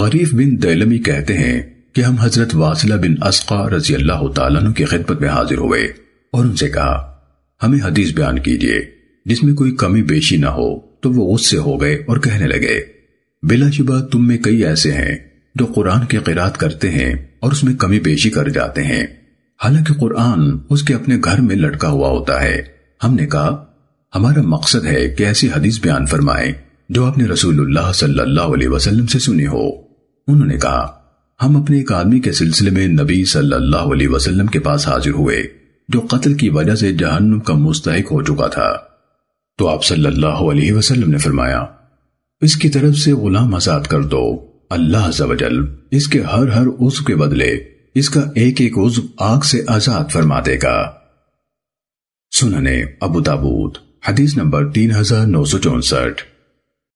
غریف بن دیلمی کہتے ہیں کہ ہم حضرت واصلہ بن اسقا رضی اللہ تعالیٰ عنہ کی خدمت میں حاضر ہوئے اور ان سے کہا، ہمیں حدیث بیان کیجیے، جس میں کوئی کمی بیشی نہ ہو، تو وہ غصے ہو گئے اور کہنے لگے، بلا شبہ تم میں کئی ایسے ہیں جو قرآن کی قرآت کرتے ہیں اور اس میں کمی بیشی کر جاتے ہیں۔ حالانکہ قرآن اس کے اپنے گھر میں لٹکا ہوا ہوتا ہے۔ ہم نے کہا، ہمارا مقصد ہے کہ ایسی حدیث بیان فرمائیں جو آپ نے رسول اللہ صلی اللہ علیہ وسلم سے سنی ہو۔ انہوں نے کہا، ہم اپنے ایک آدمی کے سلسلے میں نبی صلی اللہ علیہ وسلم کے پاس حاضر ہوئے، جو قتل کی وجہ سے جہنم کا مستحق ہو چکا تھا۔ تو آپ صلی اللہ علیہ وسلم نے فرمایا، اس کی طرف سے غلام آزاد کر دو۔ اللہ عز اس کے ہر ہر عضو کے بدلے اس کا ایک ایک عضو آگ سے آزاد فرما دے گا۔ سننے ابو تابوت حدیث نمبر تین ہزار نو سو چونسٹھ۔